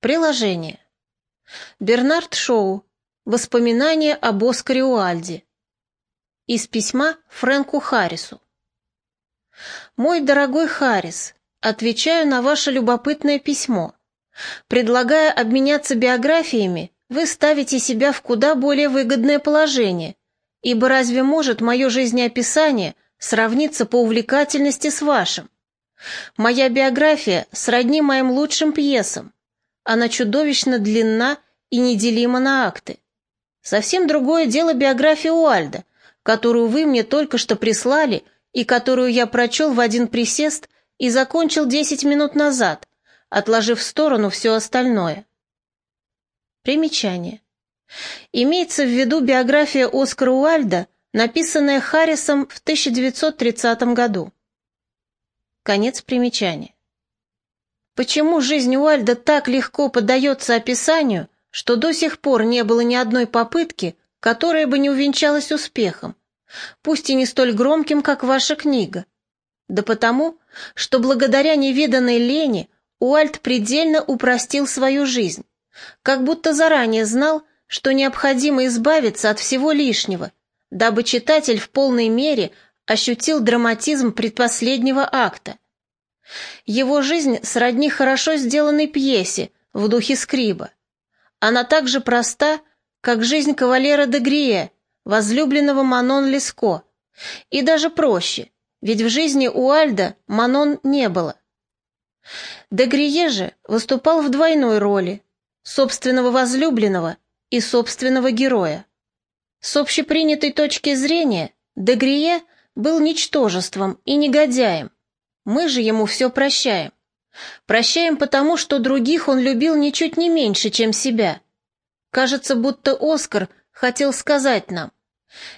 Приложение. Бернард Шоу. Воспоминания об Оскаре Уальде. Из письма Фрэнку Харрису. «Мой дорогой Харрис, отвечаю на ваше любопытное письмо. Предлагая обменяться биографиями, вы ставите себя в куда более выгодное положение, ибо разве может мое жизнеописание сравниться по увлекательности с вашим? Моя биография сродни моим лучшим пьесам. Она чудовищно длинна и неделима на акты. Совсем другое дело биография Уальда, которую вы мне только что прислали и которую я прочел в один присест и закончил десять минут назад, отложив в сторону все остальное. Примечание. Имеется в виду биография Оскара Уальда, написанная Харрисом в 1930 году. Конец примечания. Почему жизнь Уальда так легко поддается описанию, что до сих пор не было ни одной попытки, которая бы не увенчалась успехом, пусть и не столь громким, как ваша книга? Да потому, что благодаря невиданной лени Уальд предельно упростил свою жизнь, как будто заранее знал, что необходимо избавиться от всего лишнего, дабы читатель в полной мере ощутил драматизм предпоследнего акта. Его жизнь сродни хорошо сделанной пьесе в духе скриба. Она так же проста, как жизнь кавалера де Грие, возлюбленного Манон Леско, и даже проще, ведь в жизни у Альда Манон не было. Дегрие же выступал в двойной роли – собственного возлюбленного и собственного героя. С общепринятой точки зрения Дегрие был ничтожеством и негодяем. Мы же ему все прощаем. Прощаем потому, что других он любил ничуть не меньше, чем себя. Кажется, будто Оскар хотел сказать нам,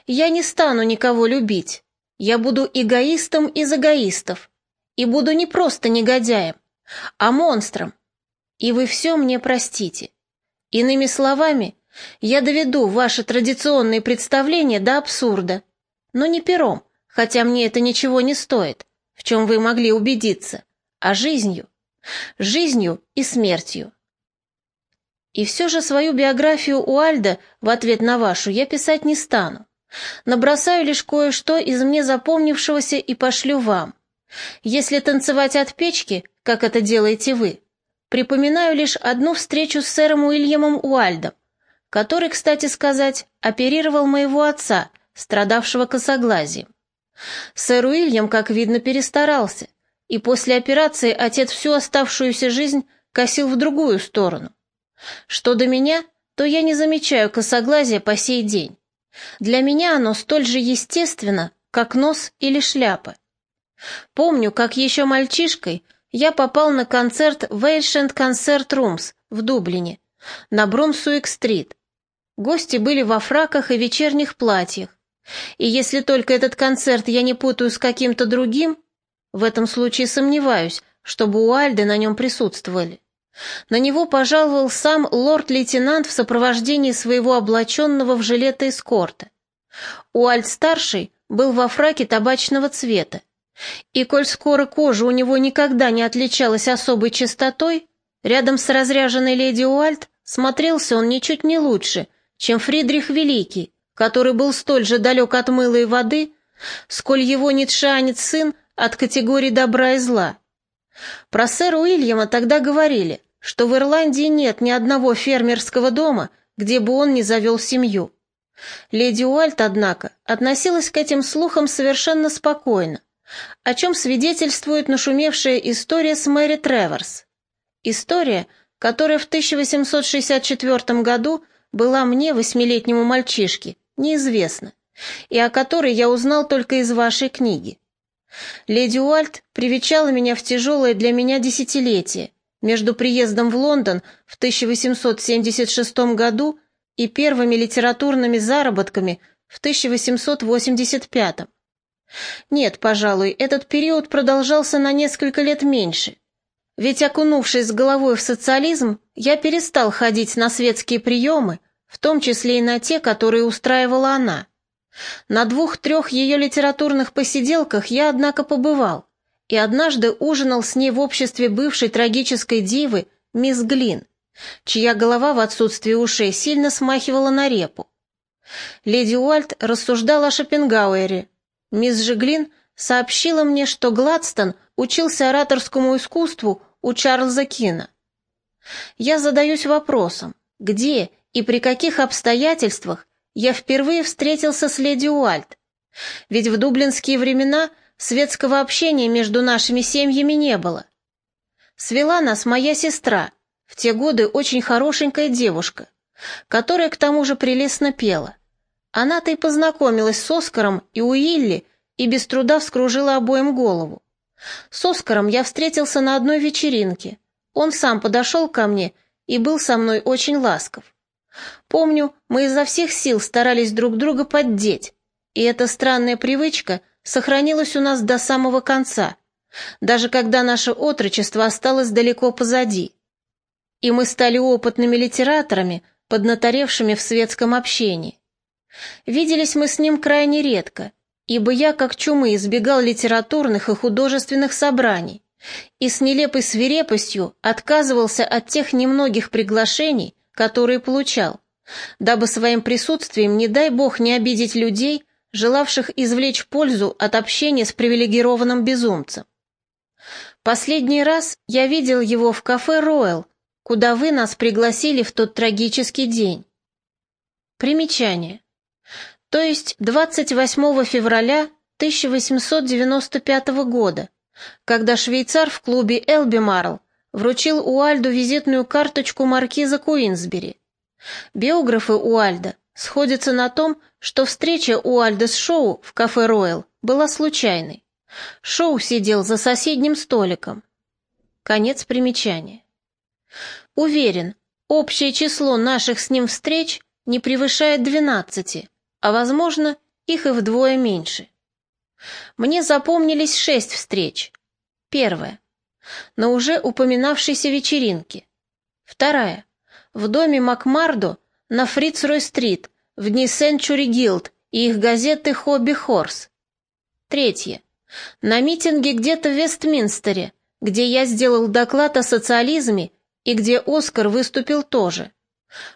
«Я не стану никого любить. Я буду эгоистом из эгоистов. И буду не просто негодяем, а монстром. И вы все мне простите. Иными словами, я доведу ваши традиционные представления до абсурда. Но не пером, хотя мне это ничего не стоит, в чем вы могли убедиться, а жизнью. Жизнью и смертью. И все же свою биографию Уальда в ответ на вашу я писать не стану. Набросаю лишь кое-что из мне запомнившегося и пошлю вам. Если танцевать от печки, как это делаете вы, припоминаю лишь одну встречу с сэром Уильямом Уальдом, который, кстати сказать, оперировал моего отца, страдавшего косоглазием. Сэр Уильям, как видно, перестарался, и после операции отец всю оставшуюся жизнь косил в другую сторону. Что до меня, то я не замечаю косоглазия по сей день. Для меня оно столь же естественно, как нос или шляпа. Помню, как еще мальчишкой я попал на концерт в Ancient Concert Rooms в Дублине, на Брумсуик-стрит. Гости были во фраках и вечерних платьях. И если только этот концерт я не путаю с каким-то другим, в этом случае сомневаюсь, чтобы Уальды на нем присутствовали. На него пожаловал сам лорд-лейтенант в сопровождении своего облаченного в жилета эскорта. Уальд-старший был во фраке табачного цвета, и коль скоро кожа у него никогда не отличалась особой чистотой, рядом с разряженной леди Уальд смотрелся он ничуть не лучше, чем Фридрих Великий, который был столь же далек от мыла воды, сколь его нитшанец сын от категории добра и зла. Про сэра Уильяма тогда говорили, что в Ирландии нет ни одного фермерского дома, где бы он не завел семью. Леди Уальт, однако, относилась к этим слухам совершенно спокойно, о чем свидетельствует нашумевшая история с Мэри Треворс. История, которая в 1864 году была мне, восьмилетнему мальчишке, неизвестна, и о которой я узнал только из вашей книги. Леди Уальт привечала меня в тяжелое для меня десятилетие, между приездом в Лондон в 1876 году и первыми литературными заработками в 1885. Нет, пожалуй, этот период продолжался на несколько лет меньше. Ведь окунувшись с головой в социализм, я перестал ходить на светские приемы, в том числе и на те, которые устраивала она. На двух-трех ее литературных посиделках я, однако, побывал, и однажды ужинал с ней в обществе бывшей трагической дивы мисс Глин, чья голова в отсутствии ушей сильно смахивала на репу. Леди Уальт рассуждала о Шопенгауэре. Мисс Жиглин сообщила мне, что Гладстон учился ораторскому искусству у Чарльза Кина. Я задаюсь вопросом, где и при каких обстоятельствах я впервые встретился с леди Уальт? Ведь в дублинские времена светского общения между нашими семьями не было. Свела нас моя сестра, в те годы очень хорошенькая девушка, которая к тому же прелестно пела. Она-то и познакомилась с Оскаром и Уилли и без труда вскружила обоим голову. С Оскаром я встретился на одной вечеринке. Он сам подошел ко мне и был со мной очень ласков. Помню, мы изо всех сил старались друг друга поддеть, и эта странная привычка сохранилась у нас до самого конца, даже когда наше отрочество осталось далеко позади. И мы стали опытными литераторами, поднаторевшими в светском общении. Виделись мы с ним крайне редко, ибо я, как чумы, избегал литературных и художественных собраний и с нелепой свирепостью отказывался от тех немногих приглашений, которые получал, дабы своим присутствием, не дай бог, не обидеть людей, желавших извлечь пользу от общения с привилегированным безумцем. Последний раз я видел его в кафе «Роyal», куда вы нас пригласили в тот трагический день. Примечание. То есть 28 февраля 1895 года, когда швейцар в клубе «Элбимарл» вручил Уальду визитную карточку маркиза Куинсбери. Биографы Уальда сходятся на том, что встреча Уальда с Шоу в кафе «Роyal» была случайной. Шоу сидел за соседним столиком. Конец примечания. Уверен, общее число наших с ним встреч не превышает двенадцати, а, возможно, их и вдвое меньше. Мне запомнились шесть встреч. Первая на уже упоминавшейся вечеринке. Вторая. В доме Макмардо на Фрицрой-стрит, в дни Сенчури Гилд и их газеты «Хобби Хорс». Третье. На митинге где-то в Вестминстере, где я сделал доклад о социализме и где Оскар выступил тоже.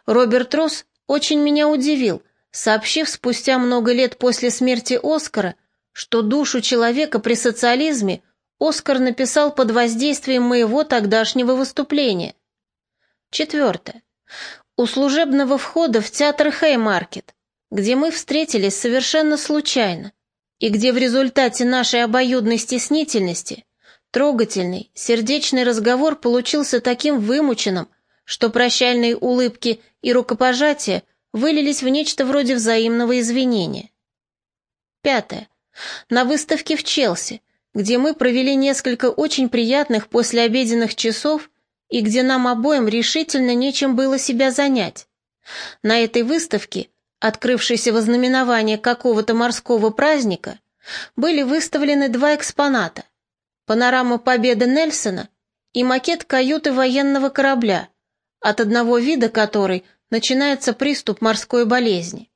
Роберт Росс очень меня удивил, сообщив спустя много лет после смерти Оскара, что душу человека при социализме – Оскар написал под воздействием моего тогдашнего выступления. Четвертое. У служебного входа в театр Хеймаркет, где мы встретились совершенно случайно, и где в результате нашей обоюдной стеснительности трогательный, сердечный разговор получился таким вымученным, что прощальные улыбки и рукопожатия вылились в нечто вроде взаимного извинения. Пятое. На выставке в Челси, где мы провели несколько очень приятных послеобеденных часов и где нам обоим решительно нечем было себя занять. На этой выставке, открывшейся во знаменование какого-то морского праздника, были выставлены два экспоната – панорама победы Нельсона и макет каюты военного корабля, от одного вида которой начинается приступ морской болезни.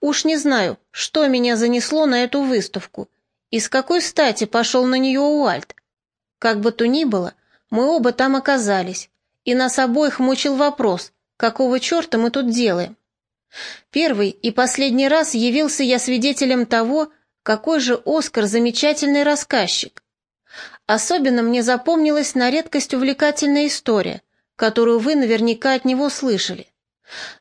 Уж не знаю, что меня занесло на эту выставку – и с какой стати пошел на нее Уальт? Как бы то ни было, мы оба там оказались, и нас обоих мучил вопрос, какого черта мы тут делаем. Первый и последний раз явился я свидетелем того, какой же Оскар замечательный рассказчик. Особенно мне запомнилась на редкость увлекательная история, которую вы наверняка от него слышали.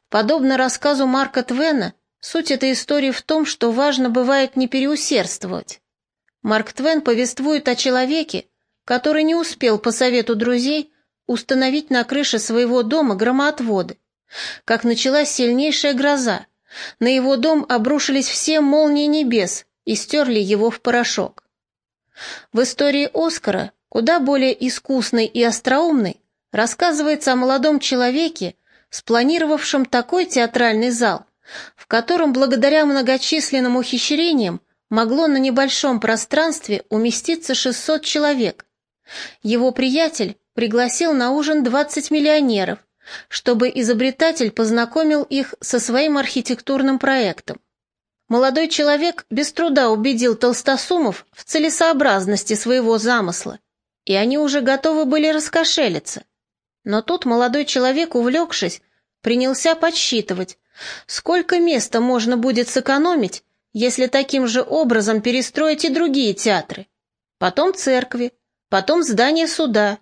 Подобно рассказу Марка Твена, суть этой истории в том, что важно бывает не переусердствовать. Марк Твен повествует о человеке, который не успел по совету друзей установить на крыше своего дома громоотводы. Как началась сильнейшая гроза, на его дом обрушились все молнии небес и стерли его в порошок. В истории Оскара, куда более искусной и остроумной, рассказывается о молодом человеке, спланировавшем такой театральный зал, в котором благодаря многочисленным ухищрениям могло на небольшом пространстве уместиться 600 человек. Его приятель пригласил на ужин 20 миллионеров, чтобы изобретатель познакомил их со своим архитектурным проектом. Молодой человек без труда убедил толстосумов в целесообразности своего замысла, и они уже готовы были раскошелиться. Но тут молодой человек, увлекшись, принялся подсчитывать, сколько места можно будет сэкономить, если таким же образом перестроить и другие театры. Потом церкви, потом здание суда.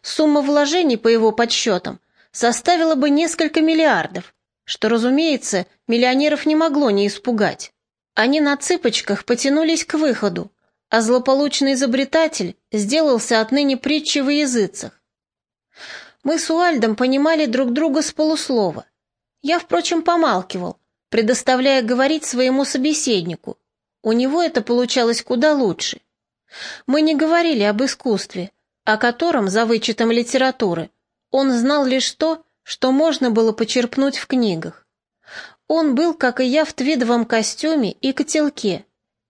Сумма вложений, по его подсчетам, составила бы несколько миллиардов, что, разумеется, миллионеров не могло не испугать. Они на цыпочках потянулись к выходу, а злополучный изобретатель сделался отныне притчей во языцах. Мы с Уальдом понимали друг друга с полуслова. Я, впрочем, помалкивал, предоставляя говорить своему собеседнику. У него это получалось куда лучше. Мы не говорили об искусстве, о котором, за вычетом литературы, он знал лишь то, что можно было почерпнуть в книгах. Он был, как и я, в твидовом костюме и котелке,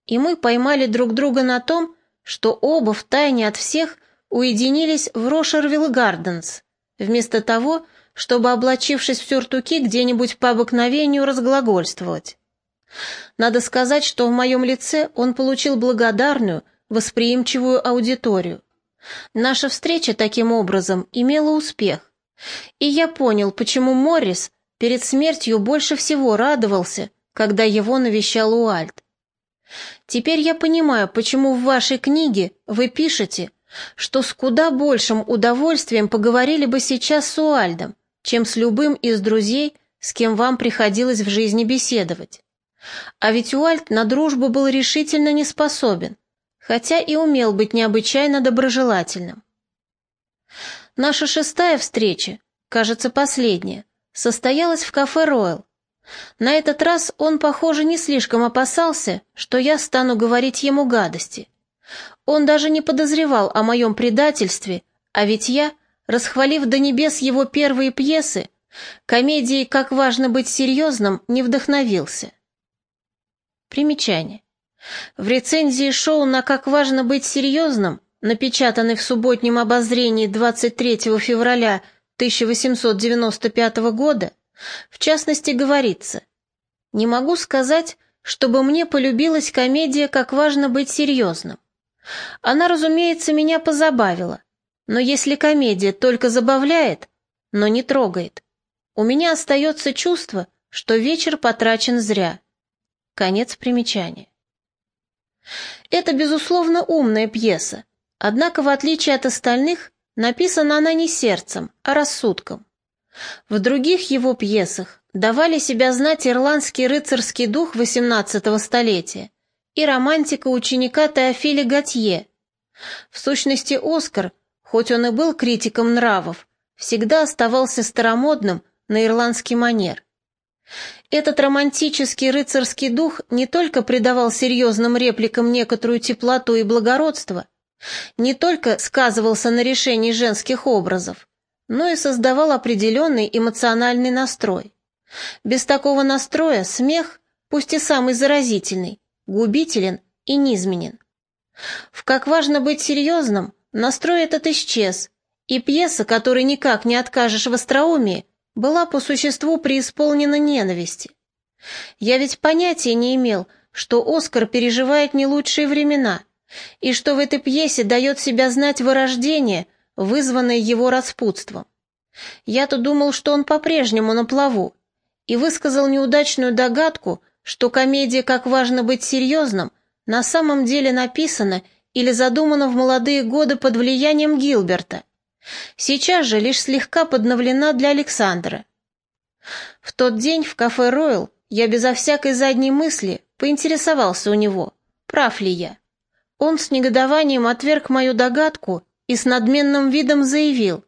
и мы поймали друг друга на том, что оба втайне от всех уединились в Рошервилл Гарденс, вместо того, чтобы, облачившись в сюртуки, где-нибудь по обыкновению разглагольствовать. Надо сказать, что в моем лице он получил благодарную, восприимчивую аудиторию. Наша встреча таким образом имела успех, и я понял, почему Моррис перед смертью больше всего радовался, когда его навещал Уальд. Теперь я понимаю, почему в вашей книге вы пишете, что с куда большим удовольствием поговорили бы сейчас с Уальдом, чем с любым из друзей, с кем вам приходилось в жизни беседовать. А ведь Уальд на дружбу был решительно не способен, хотя и умел быть необычайно доброжелательным. Наша шестая встреча, кажется, последняя, состоялась в кафе «Ройл». На этот раз он, похоже, не слишком опасался, что я стану говорить ему гадости. Он даже не подозревал о моем предательстве, а ведь я, расхвалив до небес его первые пьесы, комедией «Как важно быть серьезным» не вдохновился. Примечание. В рецензии шоу на «Как важно быть серьезным», напечатанной в субботнем обозрении 23 февраля 1895 года, в частности говорится «Не могу сказать, чтобы мне полюбилась комедия «Как важно быть серьезным». Она, разумеется, меня позабавила, но если комедия только забавляет, но не трогает, у меня остается чувство, что вечер потрачен зря. Конец примечания. Это, безусловно, умная пьеса, однако, в отличие от остальных, написана она не сердцем, а рассудком. В других его пьесах давали себя знать ирландский рыцарский дух XVIII столетия и романтика ученика Теофиля Готье. В сущности, Оскар, хоть он и был критиком нравов, всегда оставался старомодным на ирландский манер. Этот романтический рыцарский дух не только придавал серьезным репликам некоторую теплоту и благородство, не только сказывался на решении женских образов, но и создавал определенный эмоциональный настрой. Без такого настроя смех, пусть и самый заразительный, губителен и низменен. В «Как важно быть серьезным» настрой этот исчез, и пьеса, которой никак не откажешь в остроумии, была по существу преисполнена ненависти. Я ведь понятия не имел, что Оскар переживает не лучшие времена, и что в этой пьесе дает себя знать вырождение, вызванное его распутством. Я-то думал, что он по-прежнему на плаву, и высказал неудачную догадку, что комедия «Как важно быть серьезным» на самом деле написана или задумана в молодые годы под влиянием Гилберта. Сейчас же лишь слегка подновлена для Александра. В тот день в кафе «Ройл» я безо всякой задней мысли поинтересовался у него, прав ли я. Он с негодованием отверг мою догадку и с надменным видом заявил.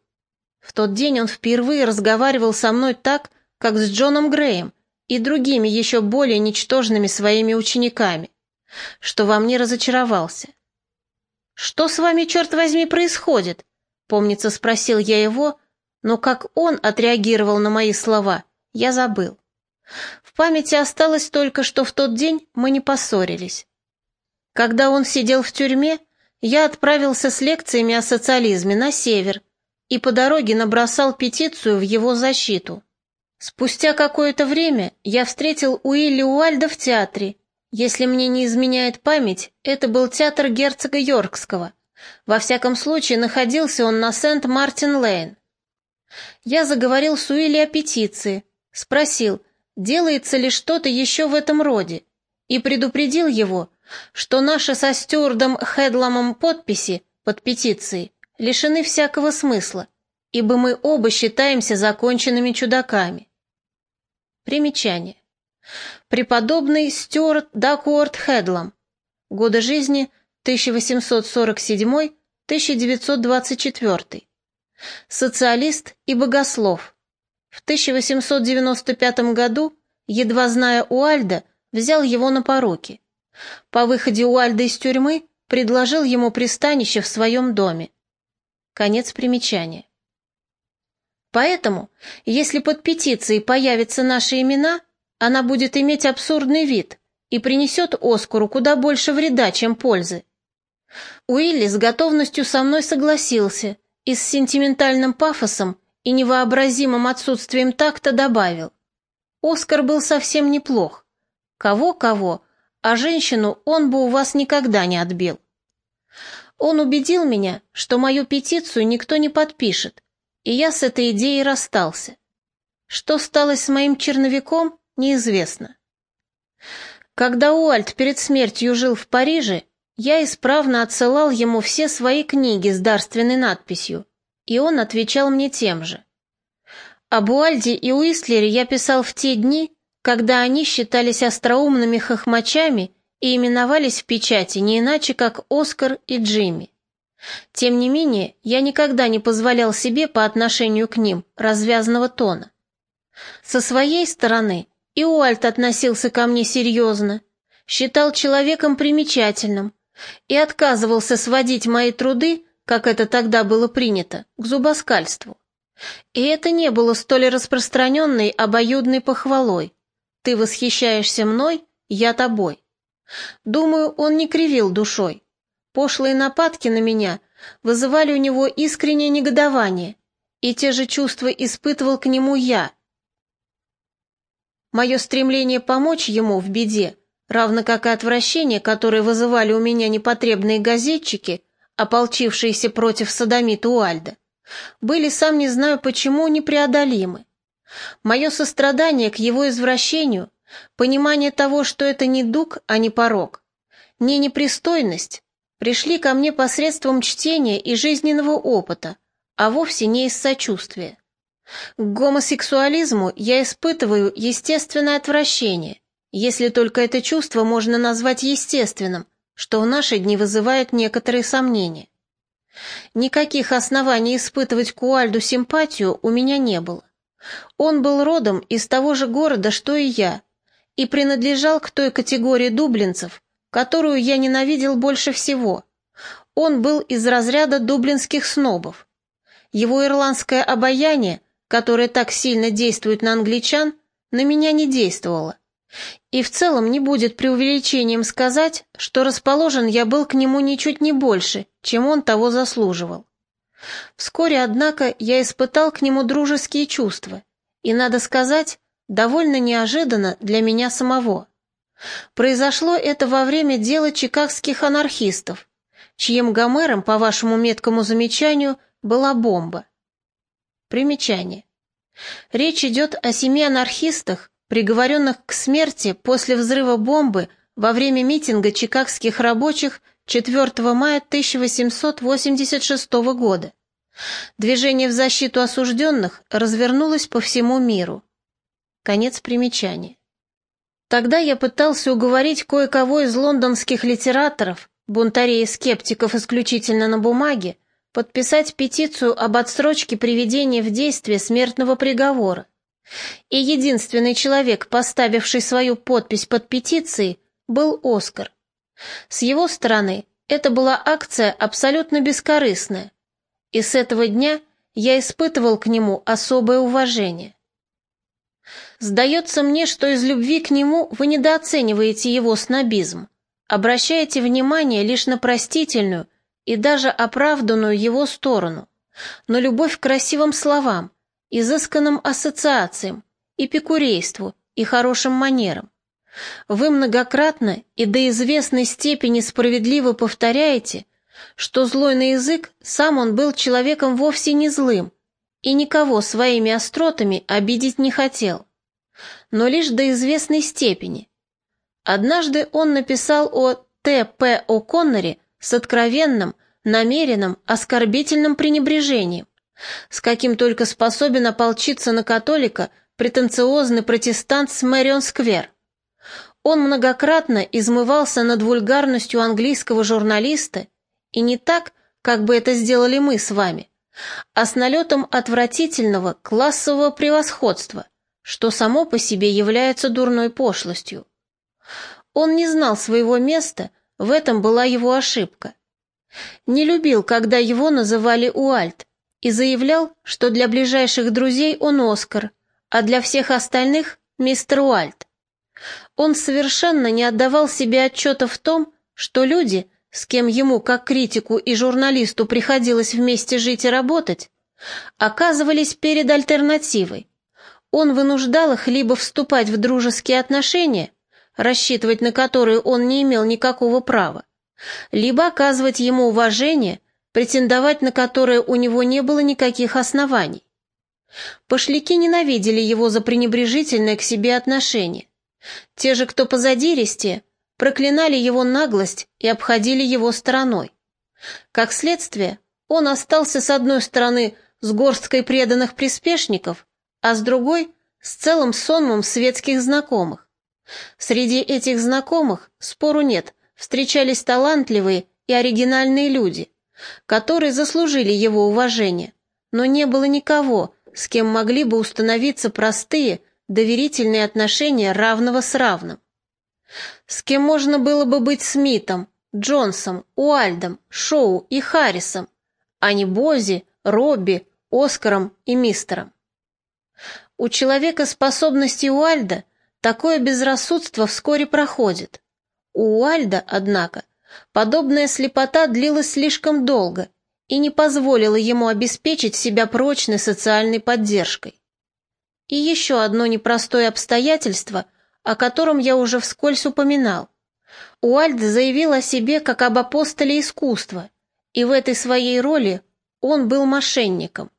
В тот день он впервые разговаривал со мной так, как с Джоном Греем и другими еще более ничтожными своими учениками, что во мне разочаровался. «Что с вами, черт возьми, происходит?» Помнится, спросил я его, но как он отреагировал на мои слова, я забыл. В памяти осталось только, что в тот день мы не поссорились. Когда он сидел в тюрьме, я отправился с лекциями о социализме на север и по дороге набросал петицию в его защиту. Спустя какое-то время я встретил Уилли Уальда в театре. Если мне не изменяет память, это был театр герцога Йоркского. Во всяком случае, находился он на Сент-Мартин-Лейн. Я заговорил с Уилли о петиции, спросил, делается ли что-то еще в этом роде, и предупредил его, что наши со Стюардом Хедламом подписи под петицией лишены всякого смысла, ибо мы оба считаемся законченными чудаками. Примечание. Преподобный Стюарт Дакуорт Хедлам. Годы жизни 1847-1924. Социалист и богослов. В 1895 году, едва зная Уальда, взял его на пороки. По выходе Уальда из тюрьмы предложил ему пристанище в своем доме. Конец примечания. Поэтому, если под петицией появятся наши имена, она будет иметь абсурдный вид и принесет Оскару куда больше вреда, чем пользы. Уилли с готовностью со мной согласился и с сентиментальным пафосом и невообразимым отсутствием такта добавил. Оскар был совсем неплох. Кого-кого, а женщину он бы у вас никогда не отбил. Он убедил меня, что мою петицию никто не подпишет, и я с этой идеей расстался. Что стало с моим черновиком, неизвестно. Когда Уальт перед смертью жил в Париже, я исправно отсылал ему все свои книги с дарственной надписью, и он отвечал мне тем же. Об Уальде и Уистлере я писал в те дни, когда они считались остроумными хохмачами и именовались в печати не иначе, как Оскар и Джимми. Тем не менее, я никогда не позволял себе по отношению к ним развязного тона. Со своей стороны и Уальт относился ко мне серьезно, считал человеком примечательным и отказывался сводить мои труды, как это тогда было принято, к зубоскальству. И это не было столь распространенной обоюдной похвалой. Ты восхищаешься мной, я тобой. Думаю, он не кривил душой. Пошлые нападки на меня вызывали у него искреннее негодование, и те же чувства испытывал к нему я, Мое стремление помочь ему в беде, равно как и отвращение, которое вызывали у меня непотребные газетчики, ополчившиеся против садомита Уальда, были, сам не знаю почему, непреодолимы. Мое сострадание к его извращению, понимание того, что это не дуг, а не порог, не непристойность, пришли ко мне посредством чтения и жизненного опыта, а вовсе не из сочувствия. К гомосексуализму я испытываю естественное отвращение, если только это чувство можно назвать естественным, что в наши дни вызывает некоторые сомнения. Никаких оснований испытывать к Уальду симпатию у меня не было. Он был родом из того же города, что и я, и принадлежал к той категории дублинцев, которую я ненавидел больше всего. Он был из разряда дублинских снобов. Его ирландское обаяние которое так сильно действует на англичан, на меня не действовало. И в целом не будет преувеличением сказать, что расположен я был к нему ничуть не больше, чем он того заслуживал. Вскоре, однако, я испытал к нему дружеские чувства, и, надо сказать, довольно неожиданно для меня самого. Произошло это во время дела чикагских анархистов, чьим Гомером, по вашему меткому замечанию, была бомба. Примечание. Речь идет о семи анархистах, приговоренных к смерти после взрыва бомбы во время митинга чикагских рабочих 4 мая 1886 года. Движение в защиту осужденных развернулось по всему миру. Конец примечания. Тогда я пытался уговорить кое-кого из лондонских литераторов, бунтарей и скептиков исключительно на бумаге, подписать петицию об отсрочке приведения в действие смертного приговора. И единственный человек, поставивший свою подпись под петицией, был Оскар. С его стороны это была акция абсолютно бескорыстная, и с этого дня я испытывал к нему особое уважение. Сдается мне, что из любви к нему вы недооцениваете его снобизм, обращаете внимание лишь на простительную, и даже оправданную его сторону, но любовь к красивым словам, изысканным ассоциациям, эпикурейству и хорошим манерам. Вы многократно и до известной степени справедливо повторяете, что злой на язык сам он был человеком вовсе не злым, и никого своими остротами обидеть не хотел, но лишь до известной степени. Однажды он написал о Т.П. О'Конноре с откровенным, намеренным, оскорбительным пренебрежением, с каким только способен ополчиться на католика претенциозный протестант с Мэрион-сквер. Он многократно измывался над вульгарностью английского журналиста, и не так, как бы это сделали мы с вами, а с налетом отвратительного классового превосходства, что само по себе является дурной пошлостью. Он не знал своего места, в этом была его ошибка. Не любил, когда его называли Уальт, и заявлял, что для ближайших друзей он Оскар, а для всех остальных – мистер Уальт. Он совершенно не отдавал себе отчета в том, что люди, с кем ему, как критику и журналисту, приходилось вместе жить и работать, оказывались перед альтернативой. Он вынуждал их либо вступать в дружеские отношения, рассчитывать на которые он не имел никакого права, либо оказывать ему уважение, претендовать на которое у него не было никаких оснований. Пошляки ненавидели его за пренебрежительное к себе отношение. Те же, кто позадиристее, проклинали его наглость и обходили его стороной. Как следствие, он остался с одной стороны с горсткой преданных приспешников, а с другой — с целым сонмом светских знакомых. Среди этих знакомых, спору нет, встречались талантливые и оригинальные люди, которые заслужили его уважение, но не было никого, с кем могли бы установиться простые, доверительные отношения равного с равным. С кем можно было бы быть Смитом, Джонсом, Уальдом, Шоу и Харрисом, а не Бози, Робби, Оскаром и Мистером. У человека способности Уальда такое безрассудство вскоре проходит. У Уальда, однако, подобная слепота длилась слишком долго и не позволила ему обеспечить себя прочной социальной поддержкой. И еще одно непростое обстоятельство, о котором я уже вскользь упоминал. Уальд заявил о себе как об апостоле искусства, и в этой своей роли он был мошенником.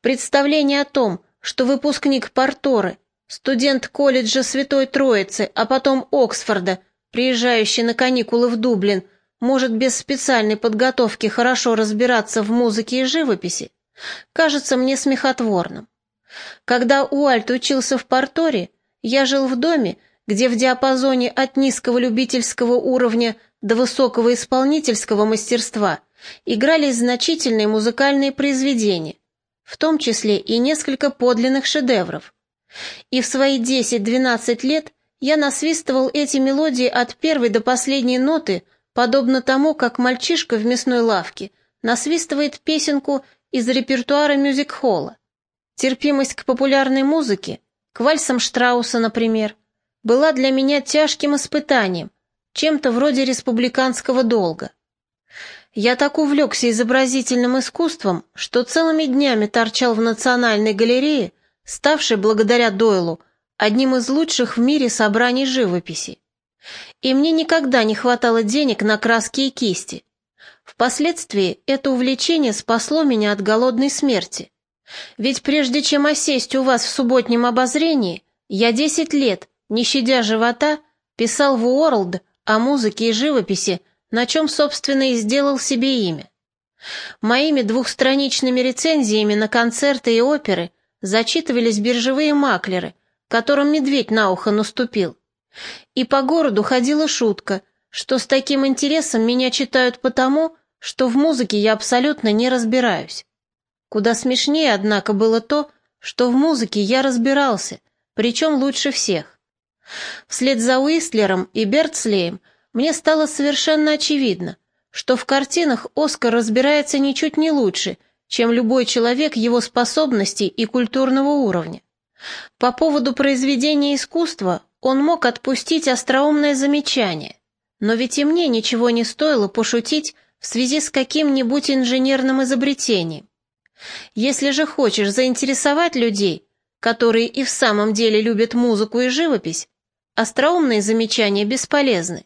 Представление о том, что выпускник Порторы, студент колледжа Святой Троицы, а потом Оксфорда, приезжающий на каникулы в Дублин, может без специальной подготовки хорошо разбираться в музыке и живописи, кажется мне смехотворным. Когда Уальт учился в Порторе, я жил в доме, где в диапазоне от низкого любительского уровня до высокого исполнительского мастерства игрались значительные музыкальные произведения, в том числе и несколько подлинных шедевров. И в свои 10-12 лет я насвистывал эти мелодии от первой до последней ноты, подобно тому, как мальчишка в мясной лавке насвистывает песенку из репертуара мюзик-холла. Терпимость к популярной музыке, к вальсам Штрауса, например, была для меня тяжким испытанием, чем-то вроде республиканского долга. Я так увлекся изобразительным искусством, что целыми днями торчал в Национальной галерее, ставшей благодаря Дойлу одним из лучших в мире собраний живописи. И мне никогда не хватало денег на краски и кисти. Впоследствии это увлечение спасло меня от голодной смерти. Ведь прежде чем осесть у вас в субботнем обозрении, я десять лет, не щадя живота, писал в Уорлд о музыке и живописи, на чем, собственно, и сделал себе имя. Моими двухстраничными рецензиями на концерты и оперы зачитывались биржевые маклеры, которым медведь на ухо наступил. И по городу ходила шутка, что с таким интересом меня читают потому, что в музыке я абсолютно не разбираюсь. Куда смешнее, однако, было то, что в музыке я разбирался, причем лучше всех. Вслед за Уистлером и Бертслеем мне стало совершенно очевидно, что в картинах Оскар разбирается ничуть не лучше, чем любой человек его способностей и культурного уровня. По поводу произведения искусства он мог отпустить остроумное замечание, но ведь и мне ничего не стоило пошутить в связи с каким-нибудь инженерным изобретением. Если же хочешь заинтересовать людей, которые и в самом деле любят музыку и живопись, остроумные замечания бесполезны.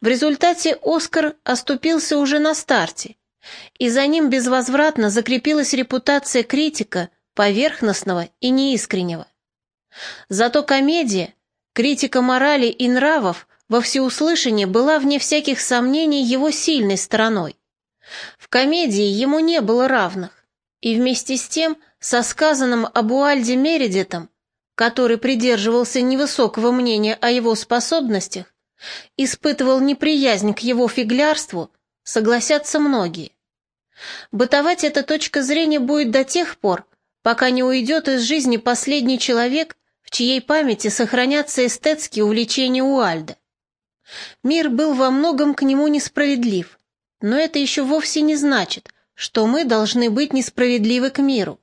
В результате Оскар оступился уже на старте и за ним безвозвратно закрепилась репутация критика, поверхностного и неискреннего. Зато комедия, критика морали и нравов во всеуслышание была, вне всяких сомнений, его сильной стороной. В комедии ему не было равных, и вместе с тем, со сказанным об Уальде Мередитом, который придерживался невысокого мнения о его способностях, испытывал неприязнь к его фиглярству, согласятся многие. Бытовать эта точка зрения будет до тех пор, пока не уйдет из жизни последний человек, в чьей памяти сохранятся эстетские увлечения Уальда. Мир был во многом к нему несправедлив, но это еще вовсе не значит, что мы должны быть несправедливы к миру.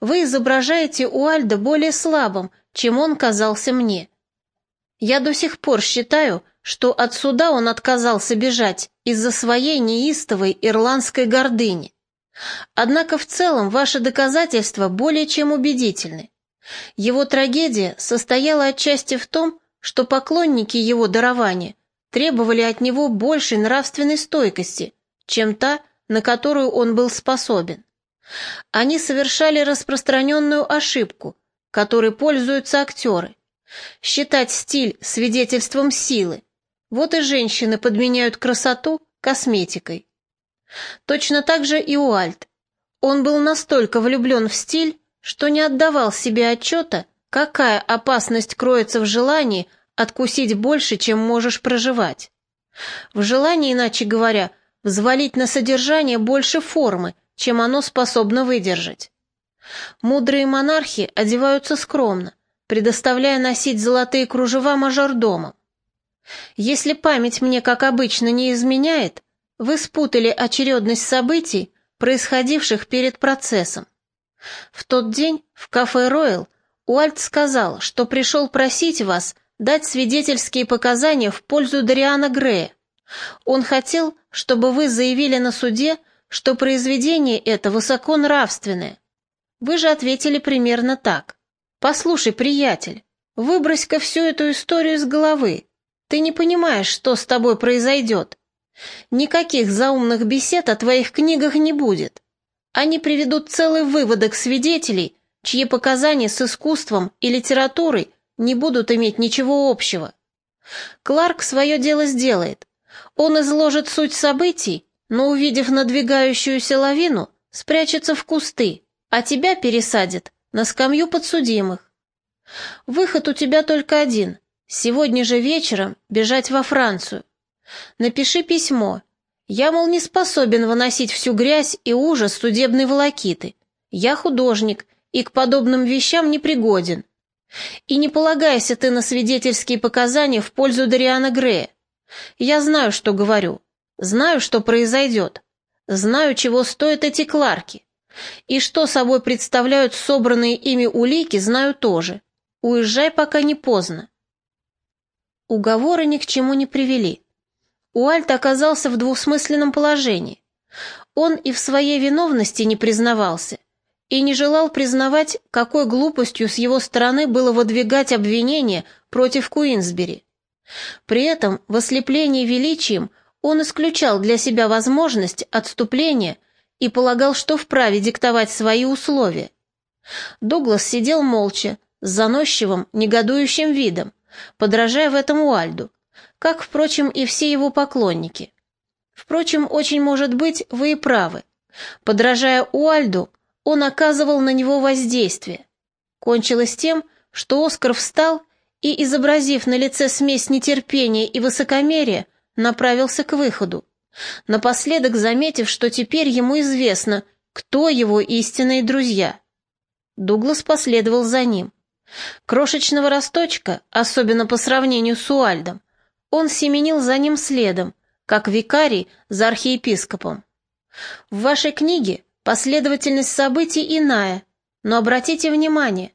Вы изображаете Уальда более слабым, чем он казался мне. Я до сих пор считаю, что от суда он отказался бежать из-за своей неистовой ирландской гордыни. Однако в целом ваши доказательства более чем убедительны. Его трагедия состояла отчасти в том, что поклонники его дарования требовали от него большей нравственной стойкости, чем та, на которую он был способен. Они совершали распространенную ошибку, которой пользуются актеры. Считать стиль свидетельством силы. Вот и женщины подменяют красоту косметикой. Точно так же и Уальт. Он был настолько влюблен в стиль, что не отдавал себе отчета, какая опасность кроется в желании откусить больше, чем можешь проживать. В желании, иначе говоря, взвалить на содержание больше формы, чем оно способно выдержать. Мудрые монархи одеваются скромно, предоставляя носить золотые кружева мажордомам. Если память мне, как обычно, не изменяет, вы спутали очередность событий, происходивших перед процессом. В тот день в кафе «Ройл» Уальт сказал, что пришел просить вас дать свидетельские показания в пользу Дариана Грея. Он хотел, чтобы вы заявили на суде, что произведение это высоко нравственное. Вы же ответили примерно так. «Послушай, приятель, выбрось-ка всю эту историю с головы. Ты не понимаешь, что с тобой произойдет. Никаких заумных бесед о твоих книгах не будет. Они приведут целый выводок свидетелей, чьи показания с искусством и литературой не будут иметь ничего общего. Кларк свое дело сделает. Он изложит суть событий, но, увидев надвигающуюся лавину, спрячется в кусты, а тебя пересадит на скамью подсудимых. Выход у тебя только один — сегодня же вечером бежать во Францию. Напиши письмо, я, мол, не способен выносить всю грязь и ужас судебной волокиты. Я художник и к подобным вещам не пригоден. И не полагайся ты на свидетельские показания в пользу Дариана Грея. Я знаю, что говорю. Знаю, что произойдет. Знаю, чего стоят эти Кларки. И что собой представляют собранные ими улики, знаю тоже. Уезжай, пока не поздно. Уговоры ни к чему не привели. Уальт оказался в двусмысленном положении. Он и в своей виновности не признавался, и не желал признавать, какой глупостью с его стороны было выдвигать обвинение против Куинсбери. При этом в ослеплении величием он исключал для себя возможность отступления и полагал, что вправе диктовать свои условия. Дуглас сидел молча, с заносчивым, негодующим видом, подражая в этом Уальду, как, впрочем, и все его поклонники. Впрочем, очень может быть, вы и правы. Подражая Уальду, он оказывал на него воздействие. Кончилось тем, что Оскар встал и, изобразив на лице смесь нетерпения и высокомерия, направился к выходу, напоследок заметив, что теперь ему известно, кто его истинные друзья. Дуглас последовал за ним. Крошечного росточка, особенно по сравнению с Уальдом, он семенил за ним следом, как викарий за архиепископом. В вашей книге последовательность событий иная, но обратите внимание,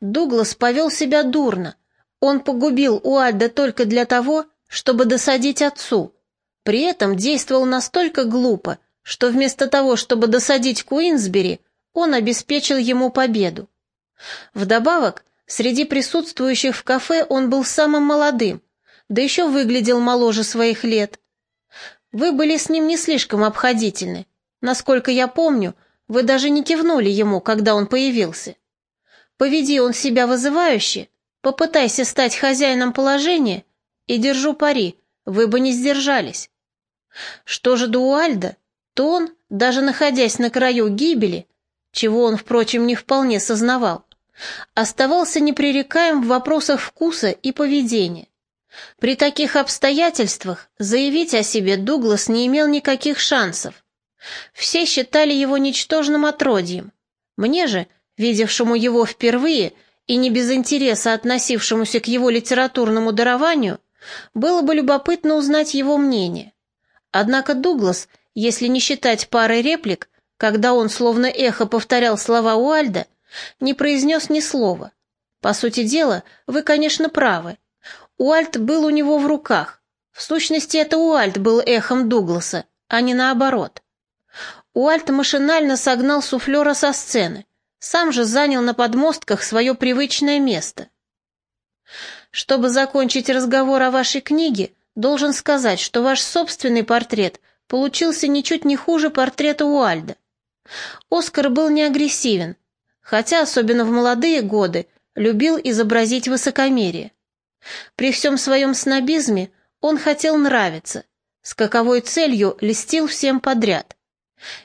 Дуглас повел себя дурно. Он погубил Уальда только для того, чтобы досадить отцу. При этом действовал настолько глупо, что вместо того, чтобы досадить Куинсбери, он обеспечил ему победу. Вдобавок, среди присутствующих в кафе он был самым молодым, да еще выглядел моложе своих лет. вы были с ним не слишком обходительны. Насколько я помню, вы даже не кивнули ему, когда он появился. Поведи он себя вызывающе, попытайся стать хозяином положения, и держу пари, вы бы не сдержались. Что же до Уальда, то он, даже находясь на краю гибели, чего он, впрочем, не вполне сознавал, оставался непререкаем в вопросах вкуса и поведения. При таких обстоятельствах заявить о себе Дуглас не имел никаких шансов. Все считали его ничтожным отродьем. Мне же, видевшему его впервые и не без интереса относившемуся к его литературному дарованию, было бы любопытно узнать его мнение. Однако Дуглас, если не считать пары реплик, когда он словно эхо повторял слова Уальда, не произнес ни слова. По сути дела, вы, конечно, правы. Уальд был у него в руках. В сущности, это Уальд был эхом Дугласа, а не наоборот. Уальд машинально согнал суфлера со сцены, сам же занял на подмостках свое привычное место. Чтобы закончить разговор о вашей книге, должен сказать, что ваш собственный портрет получился ничуть не хуже портрета Уальда. Оскар был не агрессивен, хотя, особенно в молодые годы, любил изобразить высокомерие. При всем своем снобизме он хотел нравиться, с каковой целью льстил всем подряд.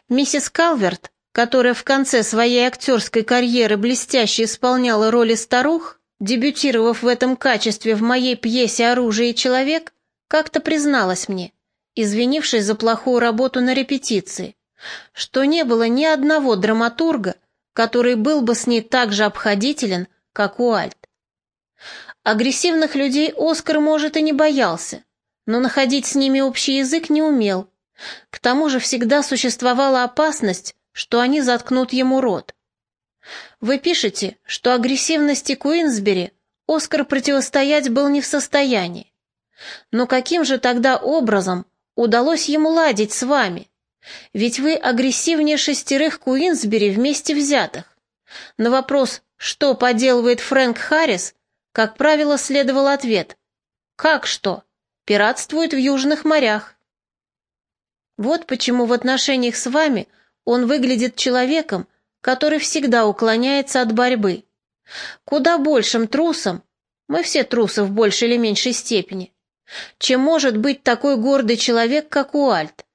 Миссис Калверт, которая в конце своей актерской карьеры блестяще исполняла роли старух, дебютировав в этом качестве в моей пьесе «Оружие и человек», как-то призналась мне, извинившись за плохую работу на репетиции, что не было ни одного драматурга, который был бы с ней так же обходителен, как Уальт. Агрессивных людей Оскар, может, и не боялся, но находить с ними общий язык не умел. К тому же всегда существовала опасность, что они заткнут ему рот. Вы пишете, что агрессивности Куинсбери Оскар противостоять был не в состоянии. Но каким же тогда образом удалось ему ладить с вами? Ведь вы агрессивнее шестерых Куинсбери вместе взятых. На вопрос, что поделывает Фрэнк Харрис, как правило, следовал ответ. Как что? Пиратствует в южных морях. Вот почему в отношениях с вами он выглядит человеком, который всегда уклоняется от борьбы. Куда большим трусом, мы все трусы в большей или меньшей степени, чем может быть такой гордый человек, как Уальт.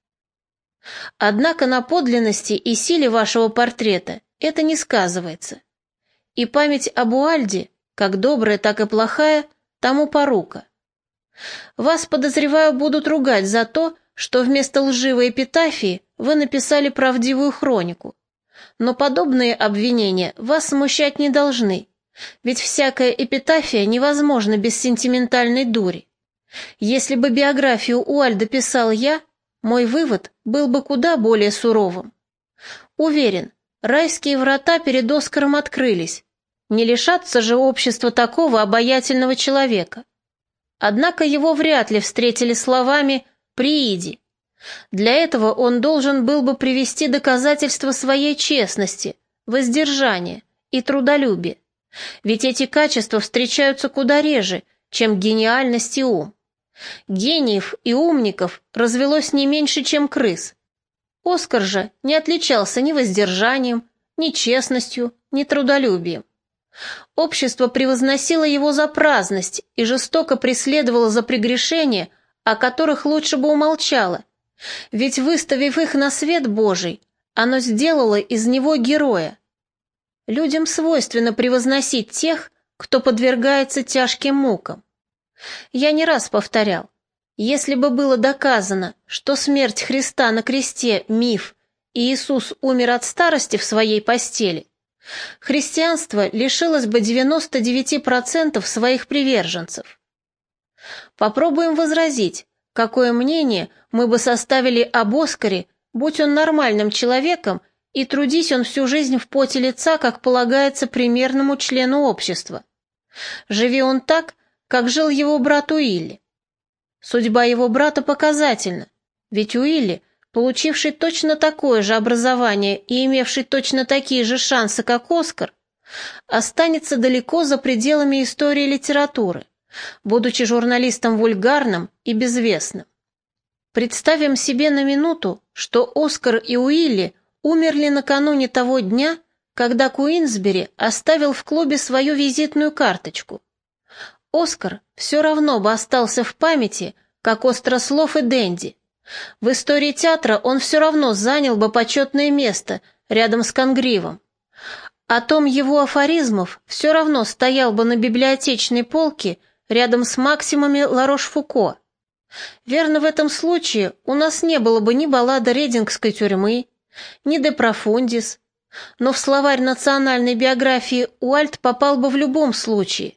Однако на подлинности и силе вашего портрета это не сказывается. И память об Уальде, как добрая, так и плохая, тому порука. Вас, подозреваю, будут ругать за то, что вместо лживой эпитафии вы написали правдивую хронику. Но подобные обвинения вас смущать не должны, ведь всякая эпитафия невозможна без сентиментальной дури. Если бы биографию Уальда писал я, мой вывод был бы куда более суровым. Уверен, райские врата перед Оскаром открылись. Не лишаться же общества такого обаятельного человека. Однако его вряд ли встретили словами «прииди». Для этого он должен был бы привести доказательства своей честности, воздержания и трудолюбия. Ведь эти качества встречаются куда реже, чем гениальность и ум. Гениев и умников развелось не меньше, чем крыс. Оскар же не отличался ни воздержанием, ни честностью, ни трудолюбием. Общество превозносило его за праздность и жестоко преследовало за прегрешения, о которых лучше бы умолчало, ведь, выставив их на свет Божий, оно сделало из него героя. Людям свойственно превозносить тех, кто подвергается тяжким мукам. Я не раз повторял, если бы было доказано, что смерть Христа на кресте – миф, и Иисус умер от старости в своей постели, христианство лишилось бы 99% своих приверженцев. Попробуем возразить, какое мнение мы бы составили об Оскаре, будь он нормальным человеком и трудись он всю жизнь в поте лица, как полагается примерному члену общества. Живи он так – как жил его брат Уилли. Судьба его брата показательна, ведь Уилли, получивший точно такое же образование и имевший точно такие же шансы, как Оскар, останется далеко за пределами истории литературы, будучи журналистом вульгарным и безвестным. Представим себе на минуту, что Оскар и Уилли умерли накануне того дня, когда Куинсбери оставил в клубе свою визитную карточку. Оскар все равно бы остался в памяти, как Острослов и Дэнди. В истории театра он все равно занял бы почетное место рядом с Конгривом. А том его афоризмов все равно стоял бы на библиотечной полке рядом с максимами Ларош-Фуко. Верно, в этом случае у нас не было бы ни баллады Редингской тюрьмы, ни де профундис, но в словарь национальной биографии Уальт попал бы в любом случае,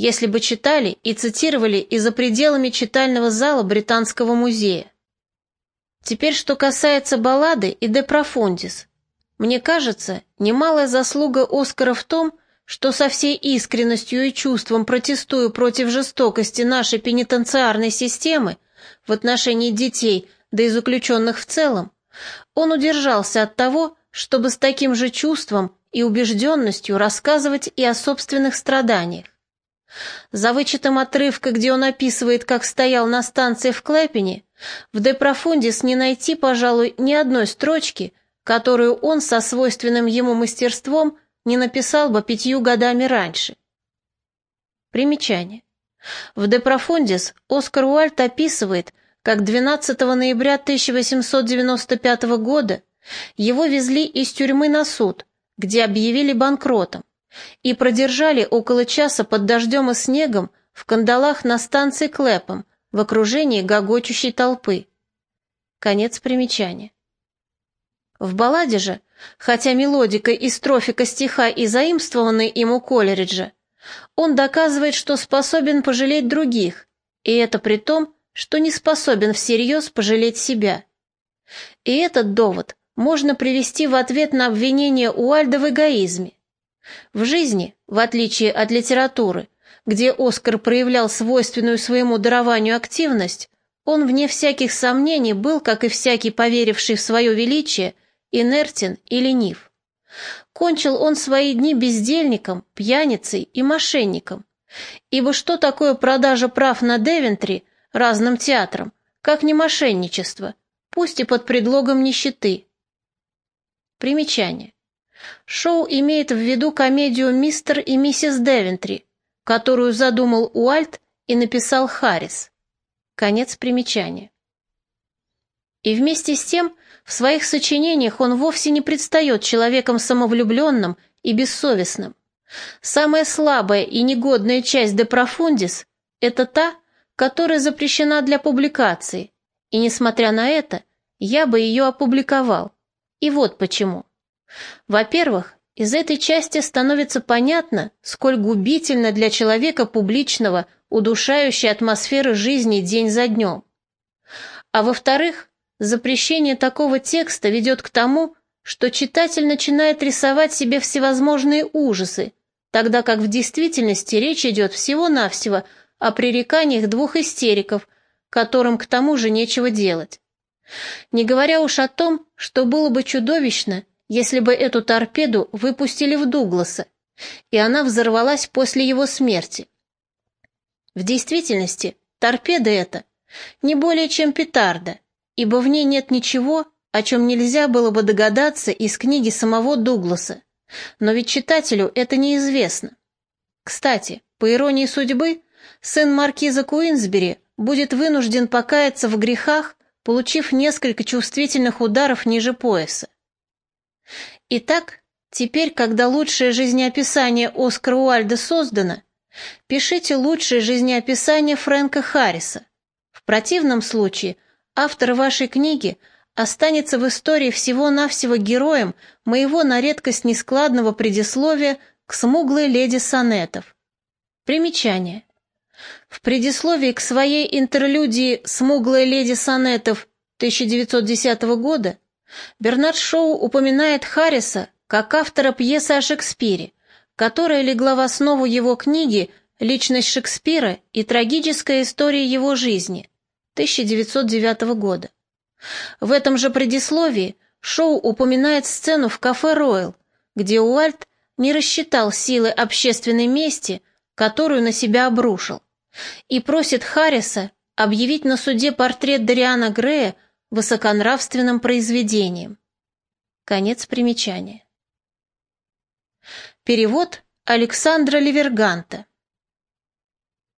если бы читали и цитировали и за пределами читального зала Британского музея. Теперь, что касается баллады и де профундис. Мне кажется, немалая заслуга Оскара в том, что со всей искренностью и чувством протестую против жестокости нашей пенитенциарной системы в отношении детей, да и заключенных в целом, он удержался от того, чтобы с таким же чувством и убежденностью рассказывать и о собственных страданиях. За вычетом отрывка, где он описывает, как стоял на станции в Клэпине, в «Де Профундис» не найти, пожалуй, ни одной строчки, которую он со свойственным ему мастерством не написал бы пятью годами раньше. Примечание. В «Де Профундис» Оскар Уальт описывает, как 12 ноября 1895 года его везли из тюрьмы на суд, где объявили банкротом, и продержали около часа под дождем и снегом в кандалах на станции Клэпом в окружении гогочущей толпы. Конец примечания. В балладе же, хотя мелодика и строфика стиха и заимствованы им у Колериджа, он доказывает, что способен пожалеть других, и это при том, что не способен всерьез пожалеть себя. И этот довод можно привести в ответ на обвинение Уальда в эгоизме. В жизни, в отличие от литературы, где Оскар проявлял свойственную своему дарованию активность, он, вне всяких сомнений, был, как и всякий поверивший в свое величие, инертен и ленив. Кончил он свои дни бездельником, пьяницей и мошенником. Ибо что такое продажа прав на Девентри разным театрам, как не мошенничество, пусть и под предлогом нищеты? Примечание. Шоу имеет в виду комедию «Мистер и миссис Девентри», которую задумал Уальт и написал Харрис. Конец примечания. И вместе с тем, в своих сочинениях он вовсе не предстает человеком самовлюбленным и бессовестным. Самая слабая и негодная часть «Де профундис» — это та, которая запрещена для публикации, и, несмотря на это, я бы ее опубликовал. И вот почему. Во-первых, из этой части становится понятно, сколь губительно для человека публичного удушающая атмосфера жизни день за днем. А во-вторых, запрещение такого текста ведет к тому, что читатель начинает рисовать себе всевозможные ужасы, тогда как в действительности речь идет всего-навсего о пререканиях двух истериков, которым к тому же нечего делать. Не говоря уж о том, что было бы чудовищно, если бы эту торпеду выпустили в Дугласа, и она взорвалась после его смерти. В действительности, торпеда эта не более чем петарда, ибо в ней нет ничего, о чем нельзя было бы догадаться из книги самого Дугласа, но ведь читателю это неизвестно. Кстати, по иронии судьбы, сын маркиза Куинсбери будет вынужден покаяться в грехах, получив несколько чувствительных ударов ниже пояса. Итак, теперь, когда лучшее жизнеописание Оскара Уальда создано, пишите лучшее жизнеописание Фрэнка Харриса. В противном случае автор вашей книги останется в истории всего-навсего героем моего на редкость нескладного предисловия к смуглой леди сонетов. Примечание. В предисловии к своей интерлюдии «Смуглая леди сонетов» 1910 года Бернард Шоу упоминает Харриса как автора пьесы о Шекспире, которая легла в основу его книги «Личность Шекспира и трагическая история его жизни» 1909 года. В этом же предисловии Шоу упоминает сцену в кафе «Ройл», где Уальт не рассчитал силы общественной мести, которую на себя обрушил, и просит Харриса объявить на суде портрет Дариана Грея высоконравственным произведением. Конец примечания. Перевод Александра Ливерганта.